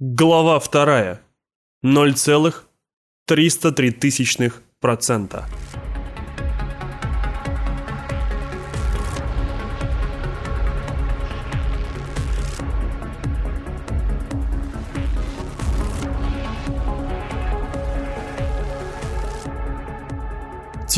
Глава вторая. 0,303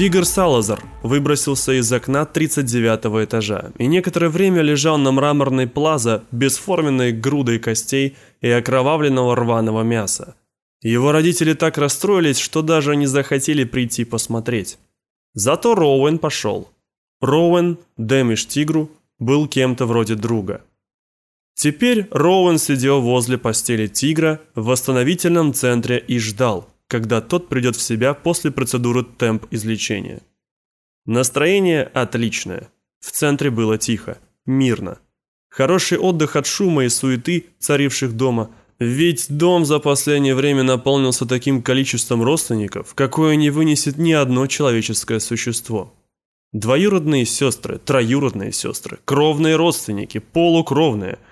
Тигр Салазар выбросился из окна 39 этажа и некоторое время лежал на мраморной плаза бесформенной грудой костей и окровавленного рваного мяса. Его родители так расстроились, что даже не захотели прийти посмотреть. Зато Роуэн пошел. Роуэн, Дэмиш Тигру, был кем-то вроде друга. Теперь Роуэн сидел возле постели тигра в восстановительном центре и ждал, когда тот придет в себя после процедуры темп излечения. Настроение отличное. В центре было тихо, мирно. Хороший отдых от шума и суеты, царивших дома. Ведь дом за последнее время наполнился таким количеством родственников, какое не вынесет ни одно человеческое существо. Двоюродные сестры, троюродные сестры, кровные родственники, полукровные –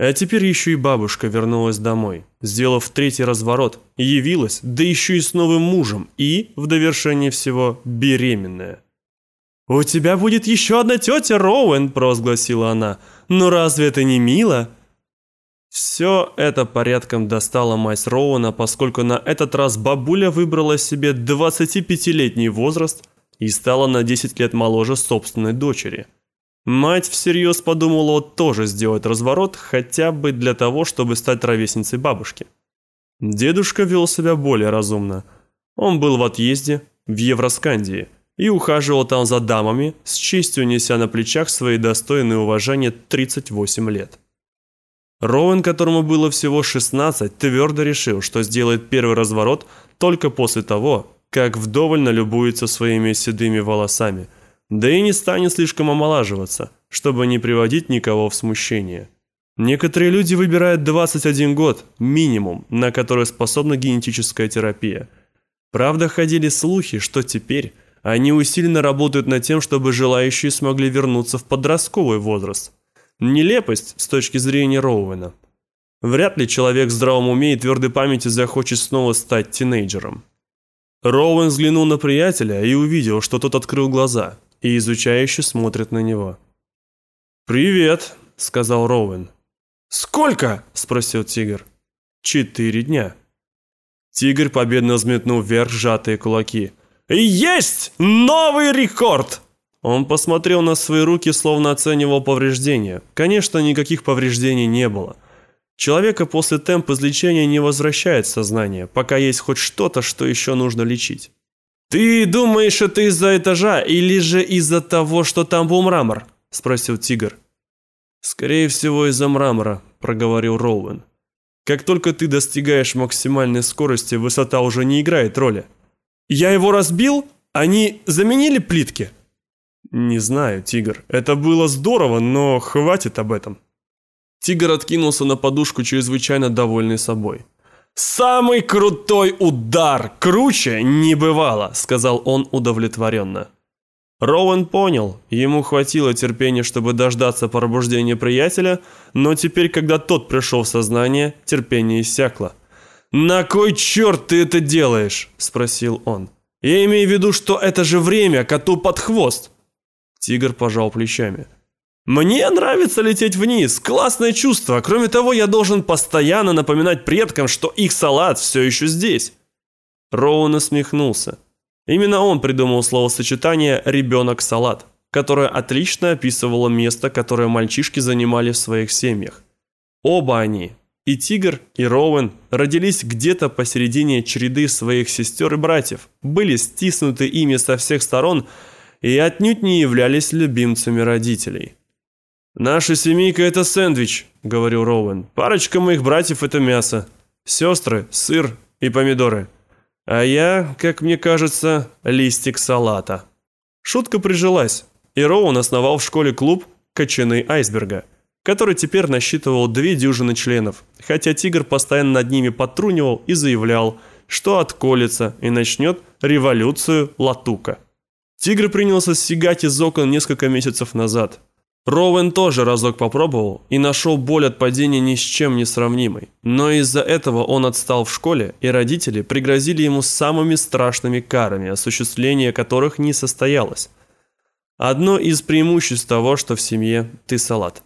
а теперь еще и бабушка вернулась домой, сделав третий разворот, явилась, да еще и с новым мужем, и, в довершение всего, беременная. «У тебя будет еще одна тетя Роуэн», – провозгласила она. «Ну разве это не мило?» Все это порядком достало мать Роуэна, поскольку на этот раз бабуля выбрала себе 25-летний возраст и стала на 10 лет моложе собственной дочери – Мать всерьез подумала тоже сделать разворот, хотя бы для того, чтобы стать ровесницей бабушки. Дедушка вел себя более разумно. Он был в отъезде, в Евроскандии, и ухаживал там за дамами, с честью неся на плечах свои достойные уважения 38 лет. Роуэн, которому было всего 16, твердо решил, что сделает первый разворот только после того, как вдоволь налюбуется своими седыми волосами – да и не станет слишком омолаживаться, чтобы не приводить никого в смущение. Некоторые люди выбирают 21 год, минимум, на который способна генетическая терапия. Правда, ходили слухи, что теперь они усиленно работают над тем, чтобы желающие смогли вернуться в подростковый возраст. Нелепость с точки зрения Роуэна. Вряд ли человек в здравом уме и твердой памяти захочет снова стать тинейджером. Роуэн взглянул на приятеля и увидел, что тот открыл глаза – и изучающе смотрит на него. «Привет», — сказал Роуэн. «Сколько?» — спросил тигр. «Четыре дня». Тигр победно взметнул вверх сжатые кулаки. «Есть! Новый рекорд!» Он посмотрел на свои руки, словно оценивал повреждения. Конечно, никаких повреждений не было. Человека после темп излечения не возвращает сознание, пока есть хоть что-то, что еще нужно лечить. «Ты думаешь, это из-за этажа или же из-за того, что там был мрамор?» – спросил тигр. «Скорее всего, из-за мрамора», – проговорил Роуэн. «Как только ты достигаешь максимальной скорости, высота уже не играет роли». «Я его разбил? Они заменили плитки?» «Не знаю, тигр. Это было здорово, но хватит об этом». Тигр откинулся на подушку, чрезвычайно довольный собой. «Самый крутой удар! Круче не бывало!» — сказал он удовлетворенно. Роуэн понял, ему хватило терпения, чтобы дождаться пробуждения приятеля, но теперь, когда тот пришел в сознание, терпение иссякло. «На кой черт ты это делаешь?» – спросил он. «Я имею в виду, что это же время коту под хвост!» Тигр пожал плечами. Мне нравится лететь вниз, классное чувство. Кроме того, я должен постоянно напоминать предкам, что их салат все еще здесь. Роуэн усмехнулся. Именно он придумал словосочетание «ребенок-салат», которое отлично описывало место, которое мальчишки занимали в своих семьях. Оба они, и Тигр, и Роуэн, родились где-то посередине череды своих сестер и братьев, были стиснуты ими со всех сторон и отнюдь не являлись любимцами родителей. «Наша семейка – это сэндвич», – говорил Роуэн. «Парочка моих братьев – это мясо. Сестры – сыр и помидоры. А я, как мне кажется, листик салата». Шутка прижилась, и Роуэн основал в школе клуб «Кочаны айсберга», который теперь насчитывал две дюжины членов, хотя тигр постоянно над ними подтрунивал и заявлял, что отколется и начнет революцию латука. Тигр принялся сигать из окон несколько месяцев назад – Роуэн тоже разок попробовал и нашел боль от падения ни с чем не сравнимой. Но из-за этого он отстал в школе, и родители пригрозили ему самыми страшными карами, осуществление которых не состоялось. Одно из преимуществ того, что в семье ты салат.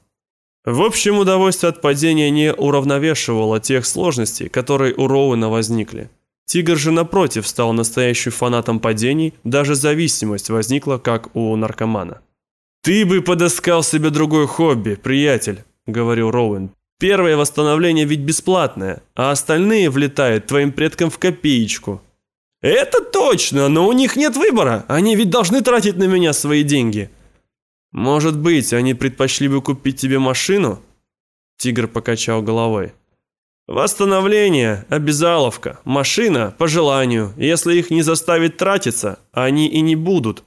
В общем, удовольствие от падения не уравновешивало тех сложностей, которые у Роуэна возникли. Тигр же, напротив, стал настоящим фанатом падений, даже зависимость возникла, как у наркомана. «Ты бы подыскал себе другое хобби, приятель», — говорил Роуэн. «Первое восстановление ведь бесплатное, а остальные влетают твоим предкам в копеечку». «Это точно, но у них нет выбора, они ведь должны тратить на меня свои деньги». «Может быть, они предпочли бы купить тебе машину?» Тигр покачал головой. «Восстановление, обязаловка, машина по желанию. Если их не заставить тратиться, они и не будут».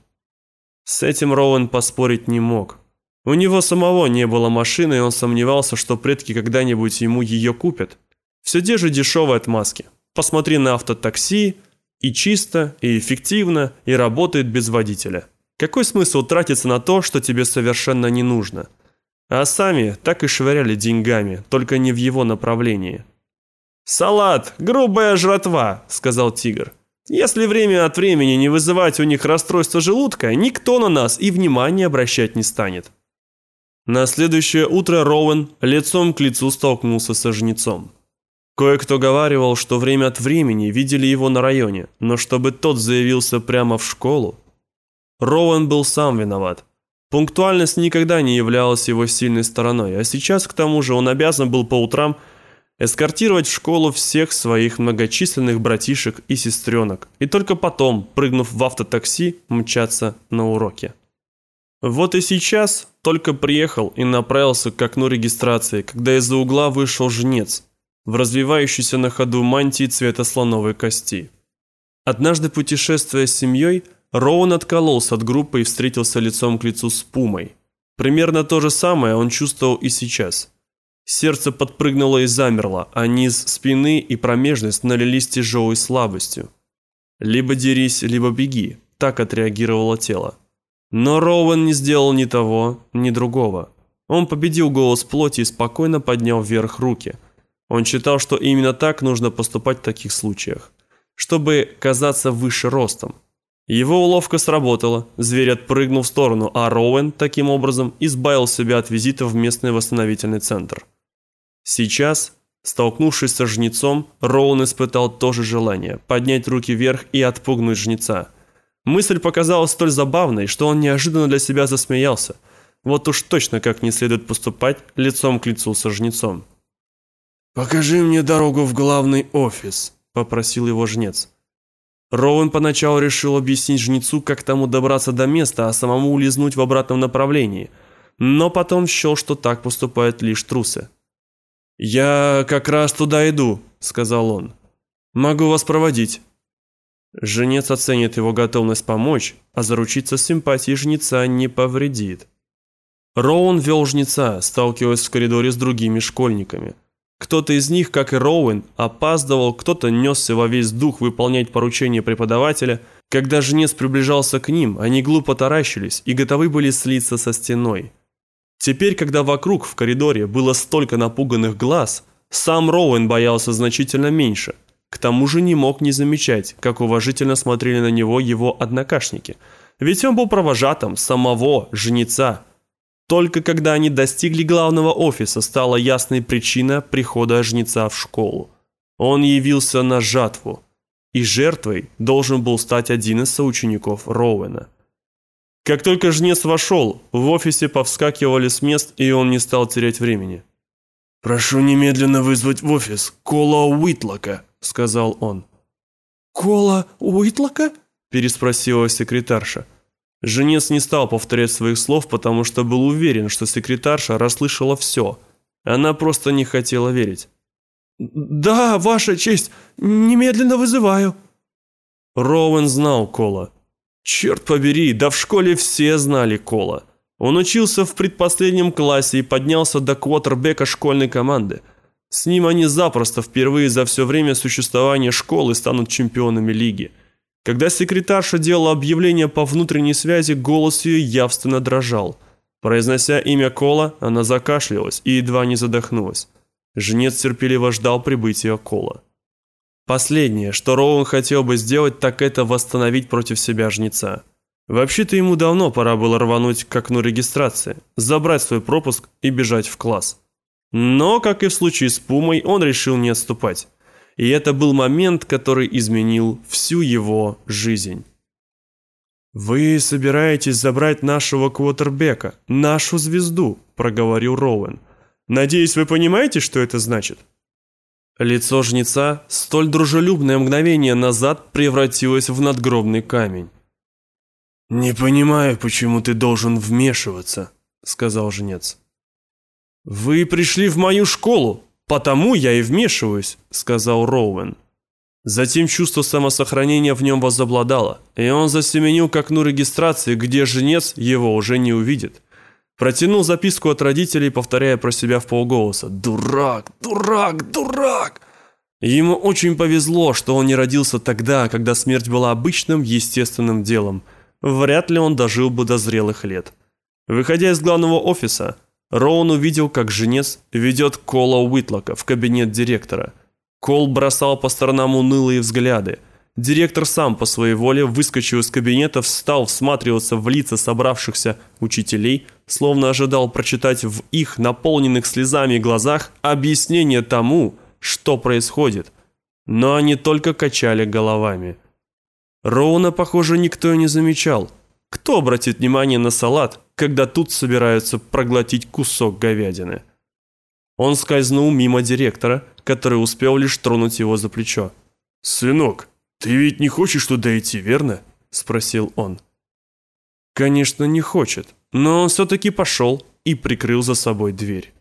С этим Роуэн поспорить не мог. У него самого не было машины, и он сомневался, что предки когда-нибудь ему ее купят. Все те же дешевые отмазки. Посмотри на автотакси, и чисто, и эффективно, и работает без водителя. Какой смысл тратиться на то, что тебе совершенно не нужно? А сами так и швыряли деньгами, только не в его направлении. «Салат, грубая жратва», — сказал тигр. Если время от времени не вызывать у них расстройство желудка, никто на нас и внимания обращать не станет. На следующее утро Роуэн лицом к лицу столкнулся со жнецом. Кое-кто говаривал, что время от времени видели его на районе, но чтобы тот заявился прямо в школу... Роуэн был сам виноват. Пунктуальность никогда не являлась его сильной стороной, а сейчас, к тому же, он обязан был по утрам эскортировать в школу всех своих многочисленных братишек и сестренок, и только потом, прыгнув в автотакси, мчаться на уроки. Вот и сейчас только приехал и направился к окну регистрации, когда из-за угла вышел жнец в развивающейся на ходу мантии цвета слоновой кости. Однажды путешествуя с семьей, Роуэн откололся от группы и встретился лицом к лицу с Пумой. Примерно то же самое он чувствовал и сейчас – Сердце подпрыгнуло и замерло, а низ спины и промежность налились тяжелой слабостью. Либо дерись, либо беги, так отреагировало тело. Но Роуэн не сделал ни того, ни другого. Он победил голос плоти и спокойно поднял вверх руки. Он считал, что именно так нужно поступать в таких случаях, чтобы казаться выше ростом. Его уловка сработала, зверь отпрыгнул в сторону, а Роуэн, таким образом, избавил себя от визита в местный восстановительный центр. Сейчас, столкнувшись со жнецом, Роун испытал то же желание – поднять руки вверх и отпугнуть жнеца. Мысль показалась столь забавной, что он неожиданно для себя засмеялся. Вот уж точно как не следует поступать лицом к лицу со жнецом. «Покажи мне дорогу в главный офис», – попросил его жнец. Роуэн поначалу решил объяснить жнецу, как тому добраться до места, а самому улизнуть в обратном направлении. Но потом счел, что так поступают лишь трусы. «Я как раз туда иду», — сказал он. «Могу вас проводить». Женец оценит его готовность помочь, а заручиться симпатией жнеца не повредит. Роуэн вел жнеца, сталкиваясь в коридоре с другими школьниками. Кто-то из них, как и Роуэн, опаздывал, кто-то несся во весь дух выполнять поручения преподавателя. Когда жнец приближался к ним, они глупо таращились и готовы были слиться со стеной. Теперь, когда вокруг в коридоре было столько напуганных глаз, сам Роуэн боялся значительно меньше. К тому же не мог не замечать, как уважительно смотрели на него его однокашники. Ведь он был провожатым самого жнеца. Только когда они достигли главного офиса, стала ясной причина прихода жнеца в школу. Он явился на жатву, и жертвой должен был стать один из соучеников Роуэна. Как только жнец вошел, в офисе повскакивали с мест, и он не стал терять времени. «Прошу немедленно вызвать в офис Кола Уитлока», — сказал он. «Кола Уитлока?» — переспросила секретарша. Женец не стал повторять своих слов, потому что был уверен, что секретарша расслышала все. Она просто не хотела верить. «Да, ваша честь, немедленно вызываю». Роуэн знал Кола. Черт побери, да в школе все знали Кола. Он учился в предпоследнем классе и поднялся до квотербека школьной команды. С ним они запросто впервые за все время существования школы станут чемпионами лиги. Когда секретарша делала объявление по внутренней связи, голос ее явственно дрожал. Произнося имя Кола, она закашлялась и едва не задохнулась. Жнец терпеливо ждал прибытия Кола. Последнее, что Роуэн хотел бы сделать, так это восстановить против себя жнеца. Вообще-то ему давно пора было рвануть к окну регистрации, забрать свой пропуск и бежать в класс. Но, как и в случае с Пумой, он решил не отступать. И это был момент, который изменил всю его жизнь. «Вы собираетесь забрать нашего квотербека, нашу звезду», – проговорил Роуэн. «Надеюсь, вы понимаете, что это значит?» Лицо жнеца, столь дружелюбное мгновение назад, превратилось в надгробный камень. «Не понимаю, почему ты должен вмешиваться», — сказал жнец. «Вы пришли в мою школу, потому я и вмешиваюсь», — сказал Роуэн. Затем чувство самосохранения в нем возобладало, и он засеменил к окну регистрации, где женец его уже не увидит. Протянул записку от родителей, повторяя про себя в полголоса «Дурак! Дурак! Дурак!». Ему очень повезло, что он не родился тогда, когда смерть была обычным, естественным делом. Вряд ли он дожил бы до зрелых лет. Выходя из главного офиса, Роун увидел, как женец ведет Кола Уитлока в кабинет директора – Кол бросал по сторонам унылые взгляды. Директор сам по своей воле выскочил из кабинета, встал всматриваться в лица собравшихся учителей, словно ожидал прочитать в их наполненных слезами глазах объяснение тому, что происходит. Но они только качали головами. Роуна, похоже, никто и не замечал. Кто обратит внимание на салат, когда тут собираются проглотить кусок говядины? Он скользнул мимо директора, который успел лишь тронуть его за плечо. «Сынок, ты ведь не хочешь туда идти, верно?» – спросил он. Конечно, не хочет, но он все-таки пошел и прикрыл за собой дверь.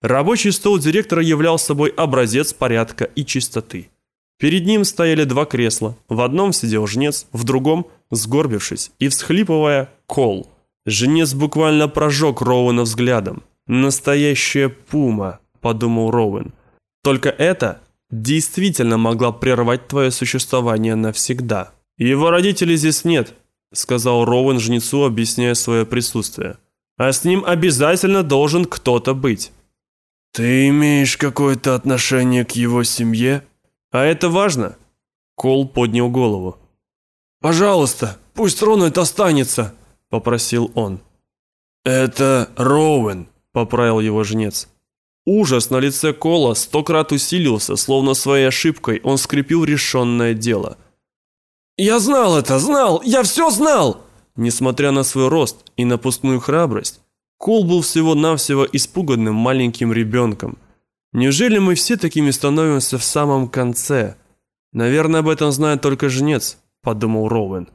Рабочий стол директора являл собой образец порядка и чистоты. Перед ним стояли два кресла. В одном сидел жнец, в другом, сгорбившись и всхлипывая, кол. Жнец буквально прожег Роуэна взглядом. «Настоящая пума», — подумал Роуэн. «Только это действительно могла прервать твое существование навсегда». «Его родителей здесь нет», — сказал Роуэн жнецу, объясняя свое присутствие. «А с ним обязательно должен кто-то быть». «Ты имеешь какое-то отношение к его семье?» «А это важно?» Кол поднял голову. «Пожалуйста, пусть Рональд останется», — попросил он. «Это Роуэн», поправил его жнец. Ужас на лице Кола сто крат усилился, словно своей ошибкой он скрепил решенное дело. «Я знал это, знал! Я все знал!» Несмотря на свой рост и напускную храбрость, Кол был всего-навсего испуганным маленьким ребенком. Неужели мы все такими становимся в самом конце? Наверное, об этом знает только жнец, подумал Роуэн.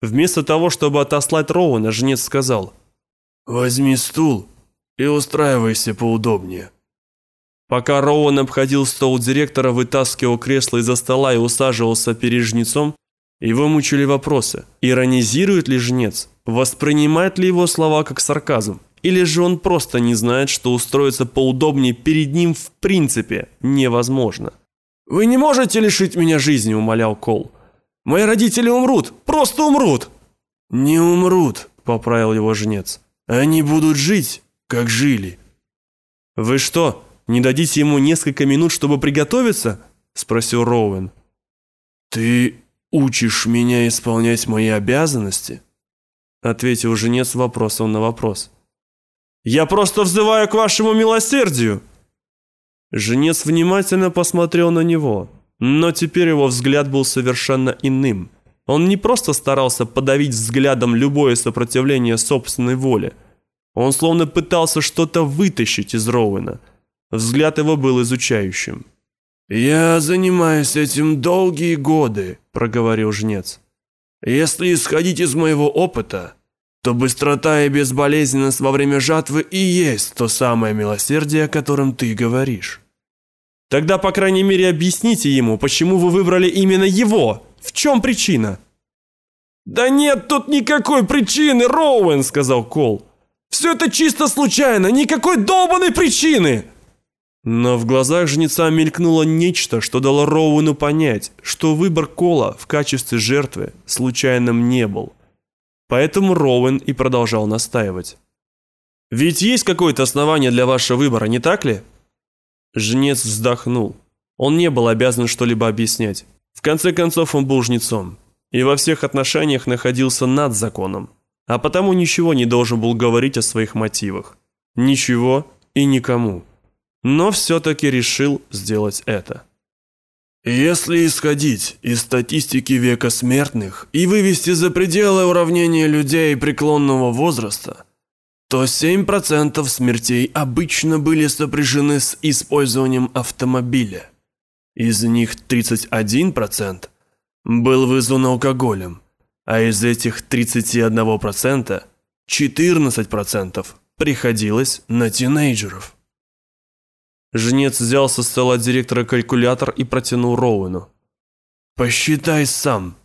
Вместо того, чтобы отослать Роуэна, жнец сказал. «Возьми стул и устраивайся поудобнее». Пока Роуэн обходил стол директора, вытаскивал кресло из-за стола и усаживался перед жнецом, его мучили вопросы. Иронизирует ли жнец? Воспринимает ли его слова как сарказм? Или же он просто не знает, что устроиться поудобнее перед ним в принципе невозможно? «Вы не можете лишить меня жизни», — умолял Кол. «Мои родители умрут, просто умрут». «Не умрут», — поправил его жнец. «Они будут жить как жили. Вы что, не дадите ему несколько минут, чтобы приготовиться? спросил Роуэн. Ты учишь меня исполнять мои обязанности? ответил женец вопросом на вопрос. Я просто взываю к вашему милосердию. Женец внимательно посмотрел на него, но теперь его взгляд был совершенно иным. Он не просто старался подавить взглядом любое сопротивление собственной воле, он словно пытался что-то вытащить из Роуэна. Взгляд его был изучающим. «Я занимаюсь этим долгие годы», — проговорил жнец. «Если исходить из моего опыта, то быстрота и безболезненность во время жатвы и есть то самое милосердие, о котором ты говоришь». «Тогда, по крайней мере, объясните ему, почему вы выбрали именно его. В чем причина?» «Да нет тут никакой причины, Роуэн», — сказал Кол. Все это чисто случайно, никакой долбанной причины!» Но в глазах жнеца мелькнуло нечто, что дало Роуэну понять, что выбор Кола в качестве жертвы случайным не был. Поэтому Роуэн и продолжал настаивать. Ведь есть какое-то основание для вашего выбора, не так ли? Жнец вздохнул. Он не был обязан что-либо объяснять. В конце концов, он был жнецом и во всех отношениях находился над законом, а потому ничего не должен был говорить о своих мотивах. Ничего и никому. Но все-таки решил сделать это. Если исходить из статистики века смертных и вывести за пределы уравнения людей преклонного возраста, то 7% смертей обычно были сопряжены с использованием автомобиля. Из них 31% был вызван алкоголем, а из этих 31% 14% приходилось на тинейджеров. Жнец взял со стола директора калькулятор и протянул Роуэну. «Посчитай сам».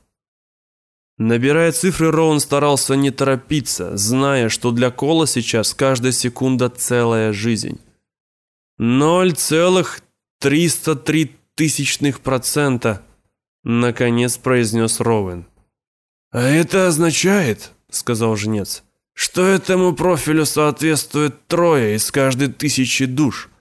Набирая цифры, Роуэн старался не торопиться, зная, что для Кола сейчас каждая секунда целая жизнь. Ноль целых триста три тысячных процента, наконец произнес Роуэн. «А это означает, — сказал жнец, — что этому профилю соответствует трое из каждой тысячи душ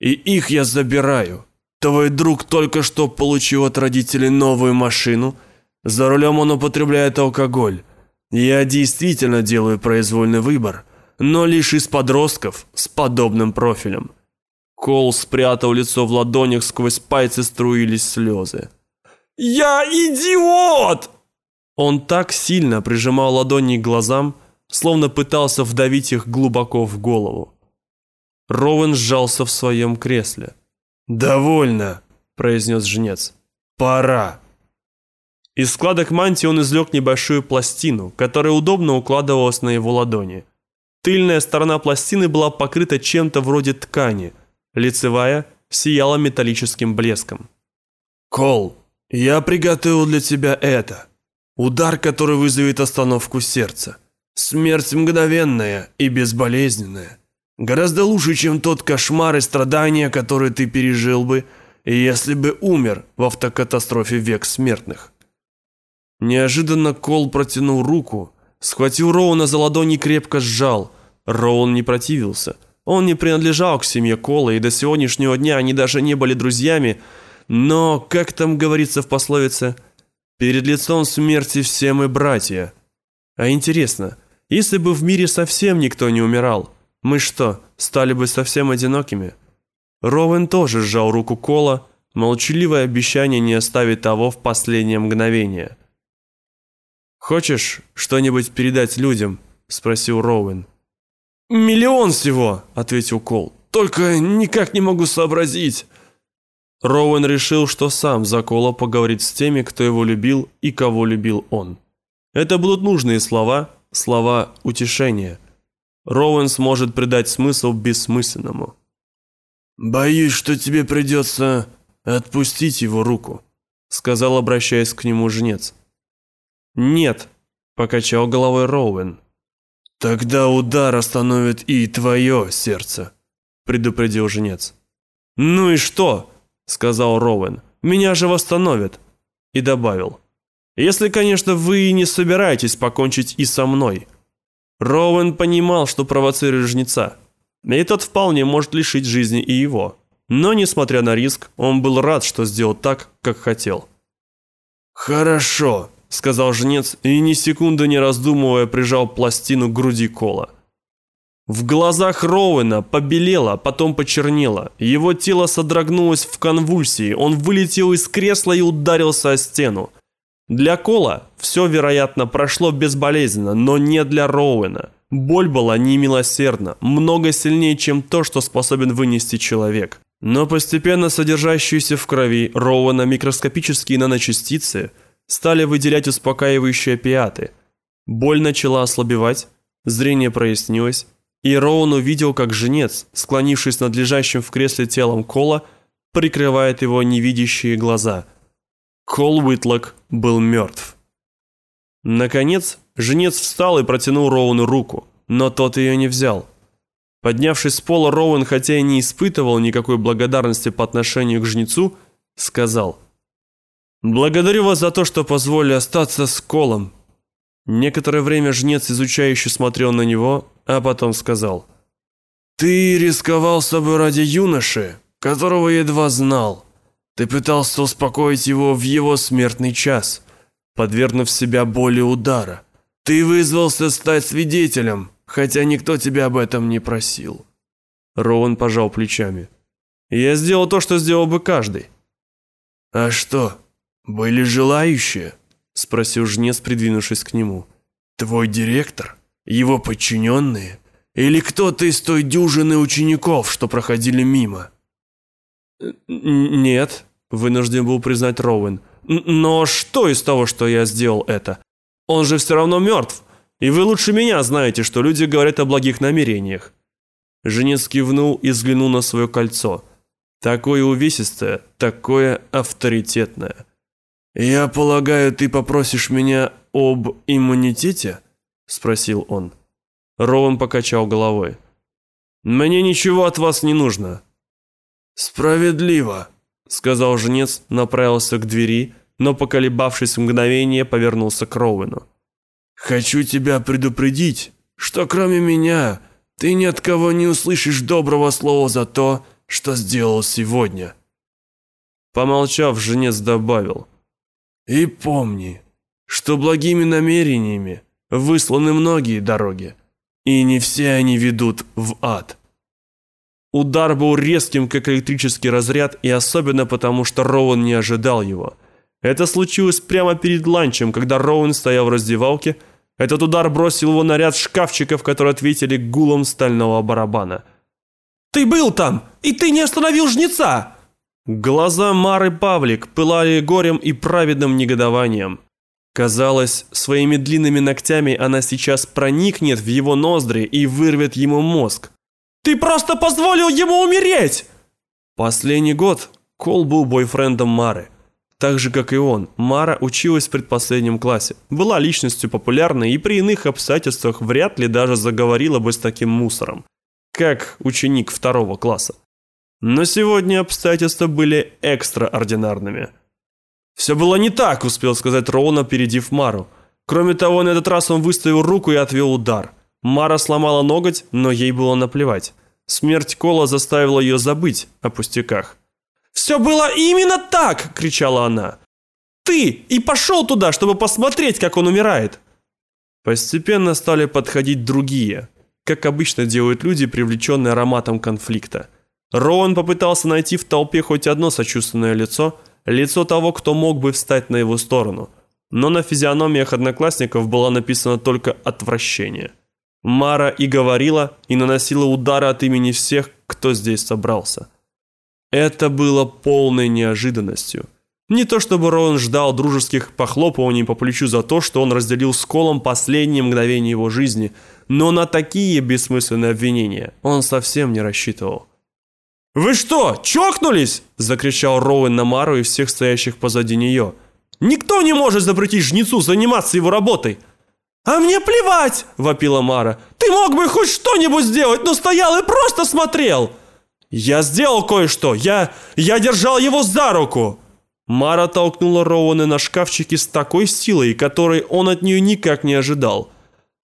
и их я забираю. Твой друг только что получил от родителей новую машину, за рулем он употребляет алкоголь. Я действительно делаю произвольный выбор, но лишь из подростков с подобным профилем. Кол спрятал лицо в ладонях, сквозь пальцы струились слезы. «Я идиот!» Он так сильно прижимал ладони к глазам, словно пытался вдавить их глубоко в голову. Роуэн сжался в своем кресле. «Довольно», – произнес жнец. «Пора». Из складок мантии он извлек небольшую пластину, которая удобно укладывалась на его ладони. Тыльная сторона пластины была покрыта чем-то вроде ткани, лицевая сияла металлическим блеском. «Кол, я приготовил для тебя это. Удар, который вызовет остановку сердца. Смерть мгновенная и безболезненная. Гораздо лучше, чем тот кошмар и страдания, которые ты пережил бы, если бы умер в автокатастрофе век смертных. Неожиданно Кол протянул руку, схватил Роуна за ладони и крепко сжал. Роун не противился. Он не принадлежал к семье Кола, и до сегодняшнего дня они даже не были друзьями, но, как там говорится в пословице, «Перед лицом смерти все мы братья». А интересно, если бы в мире совсем никто не умирал, мы что, стали бы совсем одинокими? Ровен тоже сжал руку Кола, молчаливое обещание не оставить того в последнее мгновение. «Хочешь что-нибудь передать людям?» – спросил Роуэн. «Миллион всего!» – ответил Кол. «Только никак не могу сообразить». Роуэн решил, что сам за Кола поговорит с теми, кто его любил и кого любил он. Это будут нужные слова, слова утешения – Роуэн сможет придать смысл бессмысленному. «Боюсь, что тебе придется отпустить его руку», сказал, обращаясь к нему жнец. «Нет», — покачал головой Роуэн. «Тогда удар остановит и твое сердце», — предупредил жнец. «Ну и что?» — сказал Роуэн. «Меня же восстановят». И добавил. «Если, конечно, вы не собираетесь покончить и со мной». Роуэн понимал, что провоцирует жнеца, и тот вполне может лишить жизни и его. Но, несмотря на риск, он был рад, что сделал так, как хотел. «Хорошо», — сказал жнец и ни секунды не раздумывая прижал пластину к груди Кола. В глазах Роуэна побелело, потом почернело. Его тело содрогнулось в конвульсии. Он вылетел из кресла и ударился о стену. Для Кола все, вероятно, прошло безболезненно, но не для Роуэна. Боль была немилосердна, много сильнее, чем то, что способен вынести человек. Но постепенно содержащиеся в крови Роуэна микроскопические наночастицы стали выделять успокаивающие опиаты. Боль начала ослабевать, зрение прояснилось, и Роуэн увидел, как женец, склонившись над лежащим в кресле телом Кола, прикрывает его невидящие глаза – Кол Уитлок был мертв. Наконец, женец встал и протянул Роуну руку, но тот ее не взял. Поднявшись с пола, Роуэн, хотя и не испытывал никакой благодарности по отношению к жнецу, сказал «Благодарю вас за то, что позволили остаться с Колом». Некоторое время жнец изучающе смотрел на него, а потом сказал Ты рисковал собой ради юноши, которого едва знал. Ты пытался успокоить его в его смертный час, подвергнув себя боли удара. Ты вызвался стать свидетелем, хотя никто тебя об этом не просил. Роуэн пожал плечами. Я сделал то, что сделал бы каждый. А что, были желающие? Спросил жнец, придвинувшись к нему. Твой директор? Его подчиненные? Или кто-то из той дюжины учеников, что проходили мимо? Нет, вынужден был признать Роуэн. Но что из того, что я сделал это? Он же все равно мертв. И вы лучше меня знаете, что люди говорят о благих намерениях. Женец кивнул и взглянул на свое кольцо. Такое увесистое, такое авторитетное. «Я полагаю, ты попросишь меня об иммунитете?» – спросил он. Роуэн покачал головой. «Мне ничего от вас не нужно». «Справедливо», – сказал жнец, направился к двери, но, поколебавшись мгновение, повернулся к Роуэну. «Хочу тебя предупредить, что кроме меня ты ни от кого не услышишь доброго слова за то, что сделал сегодня». Помолчав, жнец добавил. «И помни, что благими намерениями высланы многие дороги, и не все они ведут в ад». Удар был резким, как электрический разряд, и особенно потому, что Роуэн не ожидал его. Это случилось прямо перед ланчем, когда Роуэн стоял в раздевалке, этот удар бросил его на ряд шкафчиков, которые ответили гулом стального барабана. «Ты был там, и ты не остановил жнеца!» Глаза Мары Павлик пылали горем и праведным негодованием. Казалось, своими длинными ногтями она сейчас проникнет в его ноздри и вырвет ему мозг. «Ты просто позволил ему умереть!» Последний год Кол был бойфрендом Мары. Так же, как и он, Мара училась в предпоследнем классе, была личностью популярной и при иных обстоятельствах вряд ли даже заговорила бы с таким мусором, как ученик второго класса. Но сегодня обстоятельства были экстраординарными. «Все было не так», — успел сказать Роун, опередив Мару. Кроме того, на этот раз он выставил руку и отвел удар. Мара сломала ноготь, но ей было наплевать. Смерть Кола заставила ее забыть о пустяках. «Все было именно так!» – кричала она. «Ты и пошел туда, чтобы посмотреть, как он умирает!» Постепенно стали подходить другие, как обычно делают люди, привлеченные ароматом конфликта. Роуэн попытался найти в толпе хоть одно сочувственное лицо, лицо того, кто мог бы встать на его сторону, но на физиономиях одноклассников было написано только отвращение. Мара и говорила, и наносила удары от имени всех, кто здесь собрался. Это было полной неожиданностью. Не то чтобы Роуэн ждал дружеских похлопываний по плечу за то, что он разделил с Колом последние мгновения его жизни, но на такие бессмысленные обвинения он совсем не рассчитывал. «Вы что, чокнулись?» – закричал Роуэн на Мару и всех стоящих позади нее. «Никто не может запретить жнецу заниматься его работой!» «А мне плевать!» – вопила Мара. «Ты мог бы хоть что-нибудь сделать, но стоял и просто смотрел!» «Я сделал кое-что! Я... я держал его за руку!» Мара толкнула Роуэна на шкафчике с такой силой, которой он от нее никак не ожидал.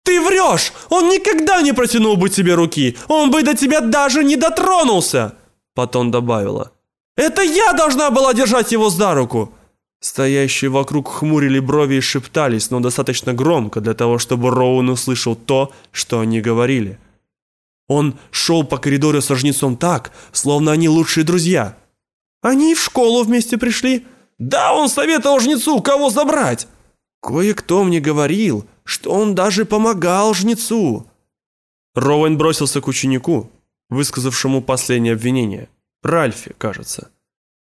«Ты врешь! Он никогда не протянул бы тебе руки! Он бы до тебя даже не дотронулся!» Потом добавила. «Это я должна была держать его за руку!» Стоящие вокруг хмурили брови и шептались, но достаточно громко для того, чтобы Роуэн услышал то, что они говорили. Он шел по коридору со жнецом так, словно они лучшие друзья. Они в школу вместе пришли. Да, он советовал жнецу, кого забрать. Кое-кто мне говорил, что он даже помогал жнецу. Роуэн бросился к ученику, высказавшему последнее обвинение. Ральфи, кажется.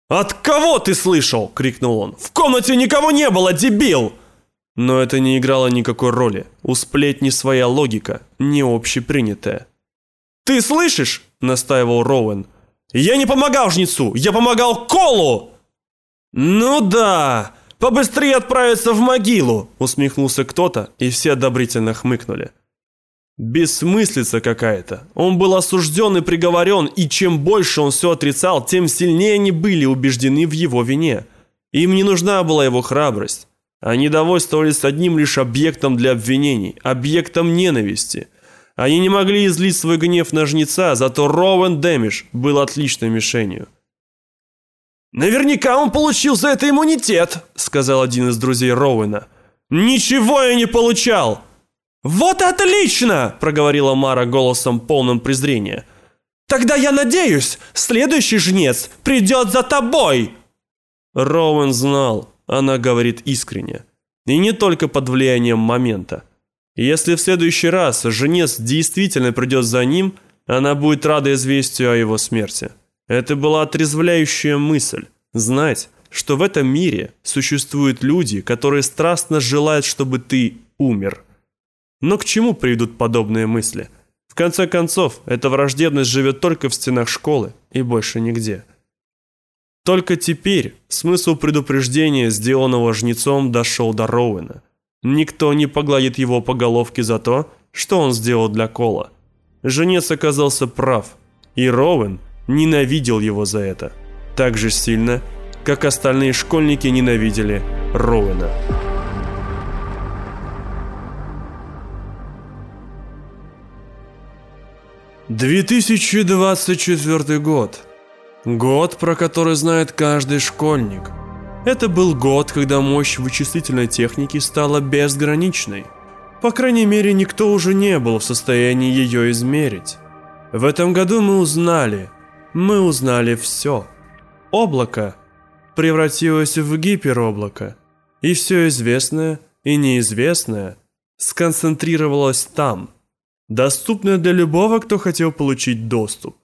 «От кого ты слышал?» — крикнул он. «В комнате никого не было, дебил!» Но это не играло никакой роли. У сплетни своя логика, не общепринятая. «Ты слышишь?» – настаивал Роуэн. «Я не помогал жнецу, я помогал Колу!» «Ну да, побыстрее отправиться в могилу!» – усмехнулся кто-то, и все одобрительно хмыкнули. Бессмыслица какая-то. Он был осужден и приговорен, и чем больше он все отрицал, тем сильнее они были убеждены в его вине. Им не нужна была его храбрость. Они довольствовались одним лишь объектом для обвинений, объектом ненависти – Они не могли излить свой гнев на жнеца, зато Роуэн Дэмиш был отличной мишенью. «Наверняка он получил за это иммунитет», — сказал один из друзей Роуэна. «Ничего я не получал!» «Вот отлично!» — проговорила Мара голосом полным презрения. «Тогда я надеюсь, следующий жнец придет за тобой!» Роуэн знал, она говорит искренне. И не только под влиянием момента. Если в следующий раз женец действительно придет за ним, она будет рада известию о его смерти. Это была отрезвляющая мысль – знать, что в этом мире существуют люди, которые страстно желают, чтобы ты умер. Но к чему приведут подобные мысли? В конце концов, эта враждебность живет только в стенах школы и больше нигде. Только теперь смысл предупреждения, сделанного жнецом, дошел до Роуэна. Никто не погладит его по головке за то, что он сделал для Кола. Женец оказался прав, и Роуэн ненавидел его за это. Так же сильно, как остальные школьники ненавидели Роуэна. «2024 год. Год, про который знает каждый школьник. Это был год, когда мощь вычислительной техники стала безграничной. По крайней мере, никто уже не был в состоянии ее измерить. В этом году мы узнали, мы узнали все. Облако превратилось в гипероблако, и все известное и неизвестное сконцентрировалось там, доступное для любого, кто хотел получить доступ.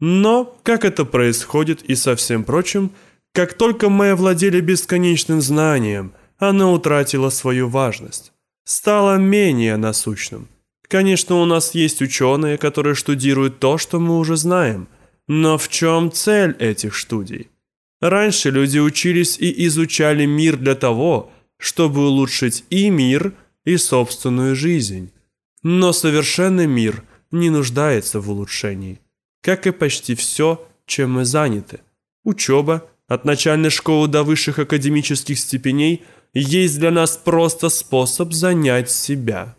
Но, как это происходит и со всем прочим, как только мы овладели бесконечным знанием, оно утратило свою важность, стало менее насущным. Конечно, у нас есть ученые, которые штудируют то, что мы уже знаем, но в чем цель этих студий? Раньше люди учились и изучали мир для того, чтобы улучшить и мир, и собственную жизнь. Но совершенный мир не нуждается в улучшении, как и почти все, чем мы заняты. Учеба – от начальной школы до высших академических степеней есть для нас просто способ занять себя.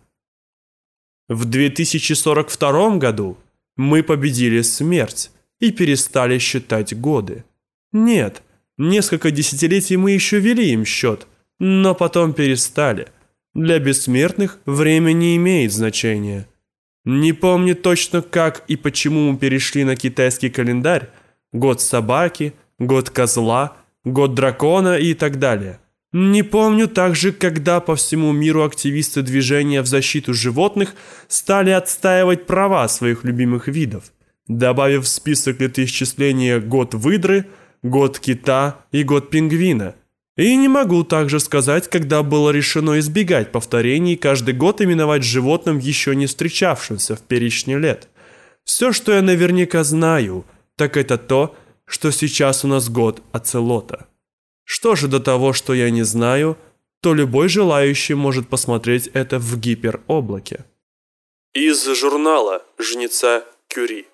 В 2042 году мы победили смерть и перестали считать годы. Нет, несколько десятилетий мы еще вели им счет, но потом перестали. Для бессмертных время не имеет значения. Не помню точно, как и почему мы перешли на китайский календарь, год собаки – год козла, год дракона и так далее. Не помню также, когда по всему миру активисты движения в защиту животных стали отстаивать права своих любимых видов, добавив в список летоисчисления год выдры, год кита и год пингвина. И не могу также сказать, когда было решено избегать повторений каждый год именовать животным еще не встречавшимся в перечне лет. Все, что я наверняка знаю, так это то, что сейчас у нас год оцелота. Что же до того, что я не знаю, то любой желающий может посмотреть это в гипероблаке. Из журнала «Жнеца Кюри»